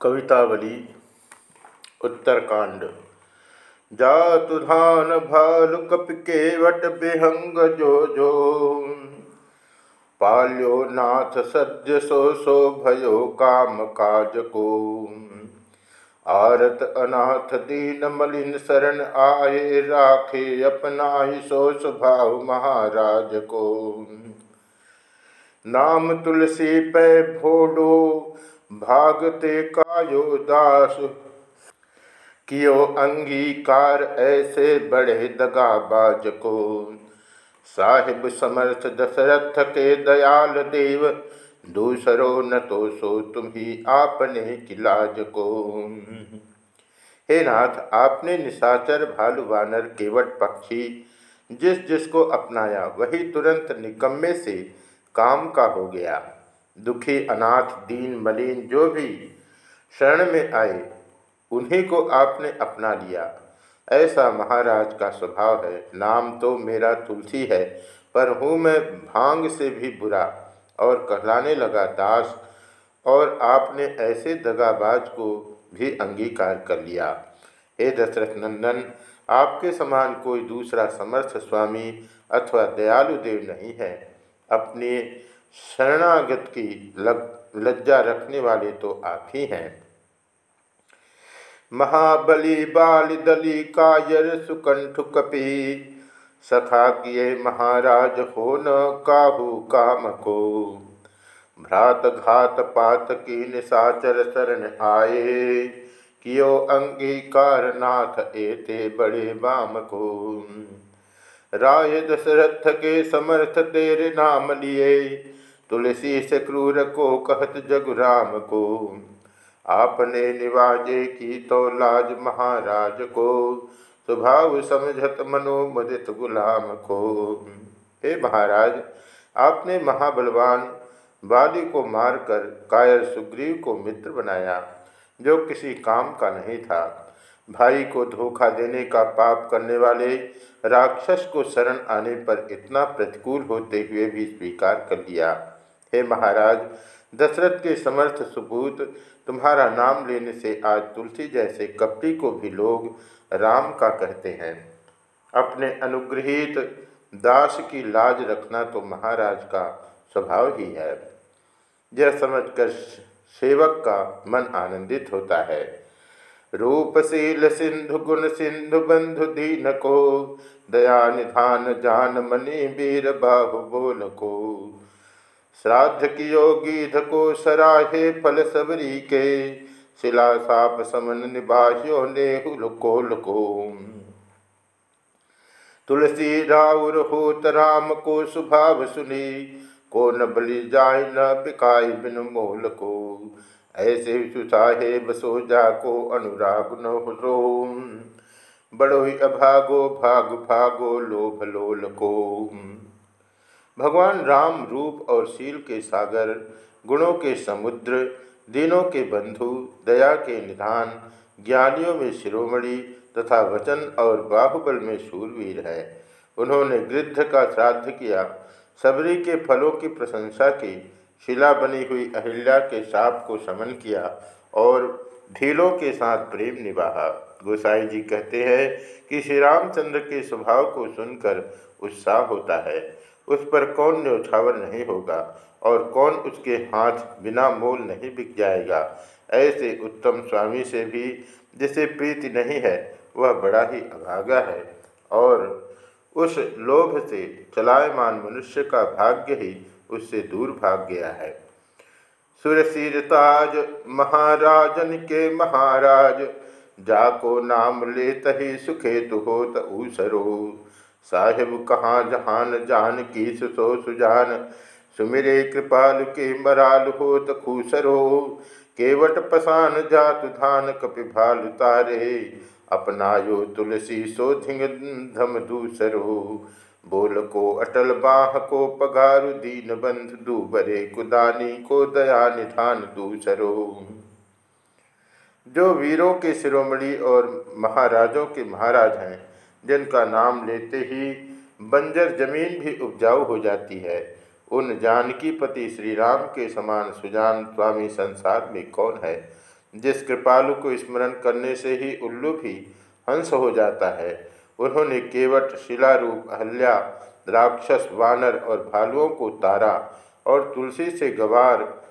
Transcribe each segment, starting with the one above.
कवितावली, उत्तरकांड। जातुधान भालु केवट विहंग जो जो पाल्यो नाथ सद्य सो सो भयो काम काज को आरत अनाथ दीन मलिन शरण आए राखे अपना ही सो स्वभाव महाराज को नाम तुलसी पै भोडो भागते कायो दास। कियो अंगीकार ऐसे बड़े दगाबाज को। साहिब समर्थ दशरथ के दयाल देव, दूसरो न तो सो तुम ही आपने किलाज को। हे नाथ, आपने निशाचर भालु वानर केवट पक्षी, जिस जिसको अपनाया, वही तुरंत निकम्मे से काम का हो गया। दुखी, अनाथ, दीन, मलिन, जो भी शरण में आए, उन्हीं को आपने अपना लिया। ऐसा महाराज का स्वभाव है। नाम तो मेरा तुलसी है, पर हूँ मैं भाँग से भी बुरा, और कहलाने लगा दास, और आपने ऐसे दगाबाज को भी अंगीकार कर लिया। हे दशरथ नंदन आपके समान कोई दूसरा समर्थ स्वामी अथवा दयालु देव नहीं है। अपने शरणागत की लज्जा रखने वाले तो आप ही हैं। महाबली बाल दली कायर सुकंठ कपी, सखा किए महाराज हो न काहू काम को। भ्रात घात पात की निशाचर शरण आए, कियो अंगीकार नाथ एते बड़े बाम को। राय दशरथ के समर्थ तेरे नाम लिए तुलसी से क्रूर को कहत जगुराम को। आपने निवाजे की तो लाज महाराज को। स्वभाव समझत मनोमुदित गुलाम को। हे महाराज, आपने महाबलवान बाली को मारकर कायर सुग्रीव को मित्र बनाया, जो किसी काम का नहीं था। भाई को धोखा देने का पाप करने वाले राक्षस को शरण आने पर इतना प्रतिकूल होते हुए भी स्वीकार कर लिया। हे महाराज, दशरथ के समर्थ सुपूत, तुम्हारा नाम लेने से आज तुलसी जैसे कपटी को भी लोग राम का कहते हैं। अपने अनुग्रहित दास की लाज रखना तो महाराज का स्वभाव ही है। यह समझकर सेवक का मन आनंदित होता है। रूपशील सिंधु, गुण सिंधु, बंधु दीन को, दया निधान जान मनी वीर बाहु बोल को। श्राद्ध कियो गीध को सराहे फल सबरी के। शिला साप समन निभाष्यो नेहुल कोल को तुलसी राउर होत राम को सुभाव सुनी। को न बलि जाय न बिकाय बिन मोल को। ऐसे सुसाहे बसोजा को अनुराग न हो। बड़ो ही अभागो भाग भागो लोभ लोल को। भगवान राम रूप और शील के सागर, गुणों के समुद्र, दिनों के बंधु, दया के निधान, ज्ञानियों में शिरोमणि तथा वचन और बाहुबल में शूरवीर है। उन्होंने गृद्ध का श्राद्ध किया। सबरी के फलों की प्रशंसा की। शिला बनी हुई अहिल्या के साप को समन किया और ढीलों के साथ प्रेम निभाहा। गोसाई जी कहते हैं कि श्री रामचंद्र के स्वभाव को सुनकर उत्साह होता है। उस पर कौन न्यौछावर नहीं होगा और कौन उसके हाथ बिना मोल नहीं बिक जाएगा? ऐसे उत्तम स्वामी से भी जिसे प्रीति नहीं है, वह बड़ा ही अभागा है। और उस लोभ से चलायमान मनुष्य का भाग्य ही उससे दूर भाग गया है। सुरसीरताज महाराजन के महाराज, जाको नाम लेत ही सुखे तो होत ऊसरो। साहिब कहाँ जहान, जान की सुसो सुजान। सुमिरे कृपाल के मराल हो तूसर केवट पसान जातु धान कपि भाल तारे। अपनायो तुलसी सो धिंग धम दूसरो। बोल को अटल बाह को पगारु दीन बंध दूबरे। कुदानी को दया निधान दूसरो। जो वीरों के शिरोमणि और महाराजों के महाराज हैं जिनका नाम लेते ही बंजर ज़मीन भी उपजाऊ हो जाती है। उन जानकी पति श्री राम के समान सुजान स्वामी संसार में कौन है? जिस कृपालु को स्मरण करने से ही उल्लू भी हंस हो जाता है। उन्होंने केवट, शिलारूप, अहल्या, राक्षस, वानर और भालुओं को तारा और तुलसी से गवार,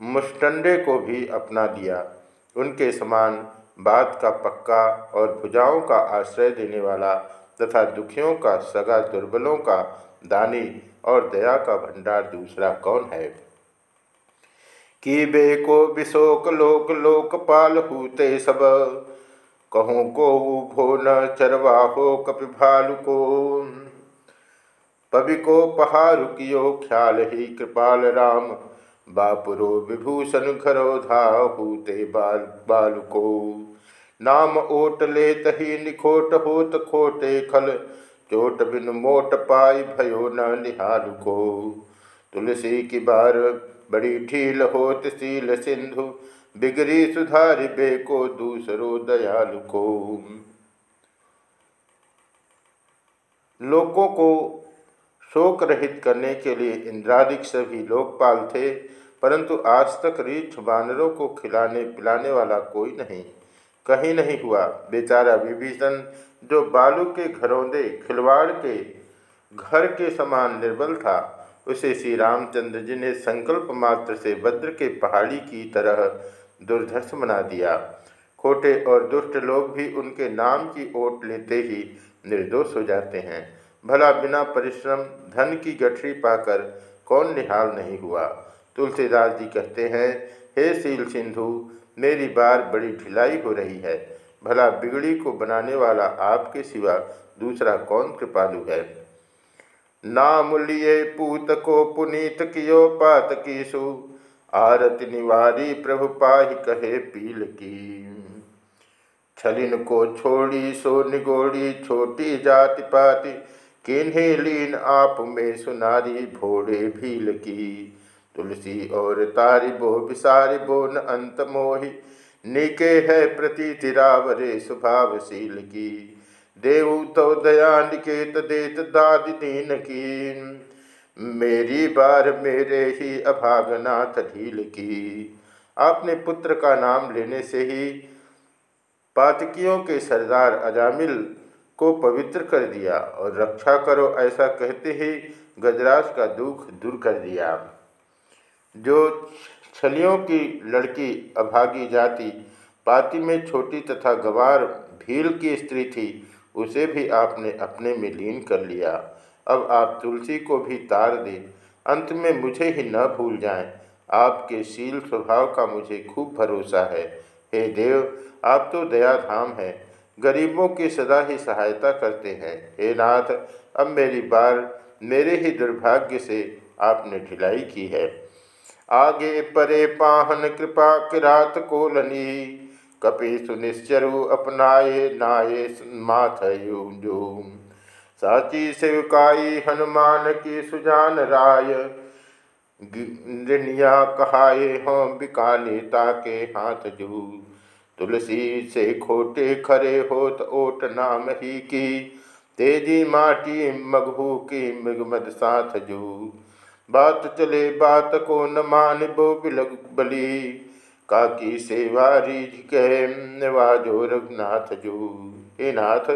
मुष्टंडे को भी अपना दिया। उनके समान बात का पक्का और भुजाओं का आश्रय देने वाला तथा दुखियों का सगा दुर्बलों का दानी और दया का भंडार दूसरा कौन है? कि बेको विशोक लोक लोकपाल हूते सब, कहूँ को भो न चरवाहो कपि भालु को। पवि को पहारु कियो ख्याल ही कृपाल राम बापुरो विभूषण घरो धाहूते बाल, बालुको। नाम ओट ले तही निखोट होत खोटे खल। चोट बिन मोट पाई भयो न निहालु को तुलसी की बार बड़ी ठील होत सील सिंधु। बिगड़ी सुधारि बेको दूसरो दयालु को लोगों को शोक रहित करने के लिए इंद्रादिक सभी लोकपाल थे, परंतु आज तक रीछ बानरों को खिलाने पिलाने वाला कोई नहीं। कहीं नहीं हुआ। बेचारा विभीषण जो बालू के घरौंदे, खिलवाड़ के घर के समान निर्बल था, उसे श्री रामचंद्र जी ने संकल्प मात्र से वज्र के पहाड़ी की तरह दुर्धर्ष बना दिया। खोटे और दुष्ट लोग भी उनके नाम की ओट लेते ही निर्दोष हो जाते हैं। भला बिना परिश्रम धन की गठरी पाकर कौन निहाल नहीं हुआ? तुलसीदास जी कहते हैं, हे सील सिंधु, मेरी बार बड़ी ढिलाई हो रही है। भला बिगड़ी को बनाने वाला आपके सिवा दूसरा कौन कृपालु है? नाम लिए पूत को पुनीत कियो पात की सु आरत निवारी प्रभु पाहि कहे पील की। छलिन को छोड़ी सो निगोड़ी, छोटी जाति पाति। किन्हीं लीन आप में सुनारी भोड़े भील की। तुलसी और तारी बो बिसारी बो न अंत मोहि। निके है प्रति तिरावरे स्वभावशील की। देव तो दया निकेत देत दाद दीन की। मेरी बार मेरे ही अभागनाथ ढील की। आपने पुत्र का नाम लेने से ही पातकियों के सरदार अजामिल को पवित्र कर दिया और रक्षा करो ऐसा कहते ही गजराज का दुख दूर कर दिया। जो छलियों की लड़की अभागी जाति, पाति में छोटी तथा गवार भील की स्त्री थी, उसे भी आपने अपने में लीन कर लिया। अब आप तुलसी को भी तार दे। अंत में मुझे ही न भूल जाएँ। आपके शील स्वभाव का मुझे खूब भरोसा है। हे देव, आप तो दया धाम है। गरीबों की सदा ही सहायता करते हैं। हे नाथ, अब मेरी बार मेरे ही दुर्भाग्य से आपने ढिलाई की है। आगे परे पाहन कृपा किरात कोलनी, कपि सुनिश्चरु अपनाए नाये माथ जो साची सेवकाई हनुमान की सुजान राय गिनिया कहाए हम बिकानेता के हाथ जू तुलसी से खोटे खरे होत ओट नाम ही की। तेज़ी माटी मगहू की मृगमद साथ जू। बात चले, बात को न मान बो बिलग बली। काकी सेवा रीझ कहे, नवाजो रघुनाथ जू। हे नाथ,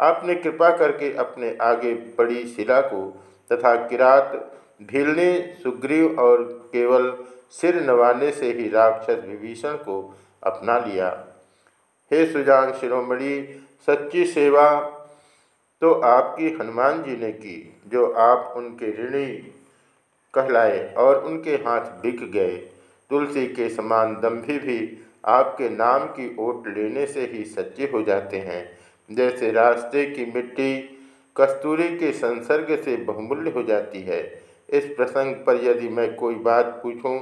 आपने कृपा करके अपने आगे पड़ी शिला को तथा किरात भीलने सुग्रीव और केवल सिर नवाने से ही राक्षस विभीषण को अपना लिया। हे सुजान शिरोमणि, सच्ची सेवा तो आपकी हनुमान जी ने की, जो आप उनके ऋणी कहलाए और उनके हाथ बिक गए। तुलसी के समान दम्भी भी आपके नाम की ओट लेने से ही सच्चे हो जाते हैं। जैसे रास्ते की मिट्टी कस्तूरी के संसर्ग से बहुमूल्य हो जाती है। इस प्रसंग पर यदि मैं कोई बात पूछूँ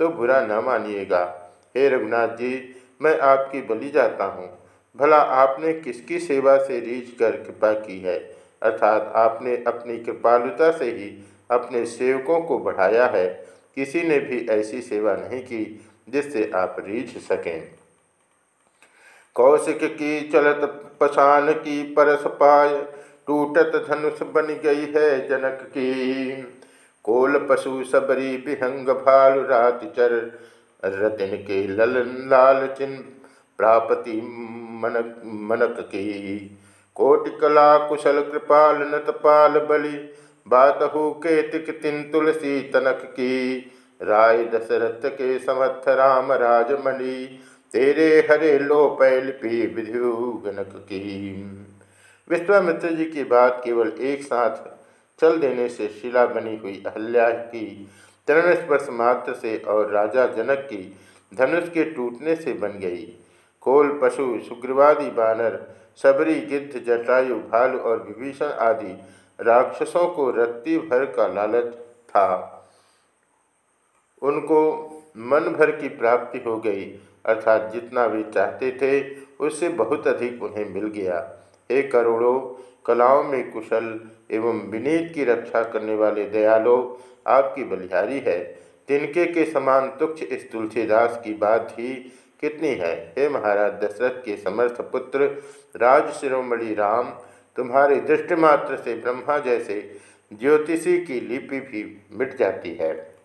तो बुरा न मानिएगा। हे रघुनाथ जी, मैं आपकी बलि जाता हूँ। भला आपने किसकी सेवा से रीझ कर कृपा की है? अर्थात आपने अपनी कृपालुता से ही अपने सेवकों को बढ़ाया है। किसी ने भी ऐसी सेवा नहीं की जिससे आप रीझ सकें। कौशिक की चलत पशान की परस पाय, टूटत धनुष बन गई है जनक की। कोल पशु सबरी विहंग भालु रात चर रतिन के ललन लाल चिन्ह प्रापति मनक मनक की। कोटि कला कुशल कृपाल नतपाल बलि बातहु केतिक तिन तुलसी तनक की। राय दशरथ के समर्थ राम राजमणि, तेरे हरे लो पैलपी विधु गनक की। विश्वामित्र जी की बात केवल एक साथ चल देने से शिला बनी हुई अहल्या की चरण स्पर्श मात्र से और राजा जनक की धनुष के टूटने से बन गई। कोल, पशु, सुग्रीवादी, बानर, सबरी, गिद्ध, जटायु, भालु और विभीषण आदि राक्षसों को रत्ती भर का लालच था। उनको मन भर की प्राप्ति हो गई, अर्थात जितना वे चाहते थे, उससे बहुत अधिक उन्हें मिल गया। एक करोड़ों कलाओं में कुशल एवं विनीत की रक्षा करने वाले दयालो आपकी बलिहारी है। तिनके के समान तुक्ष इस तुलसीदास की बात ही कितनी है? हे महाराज, दशरथ के समर्थ पुत्र, राज शिरोमणि राम, तुम्हारे दृष्टिमात्र से ब्रह्मा जैसे ज्योतिषी की लिपि भी मिट जाती है।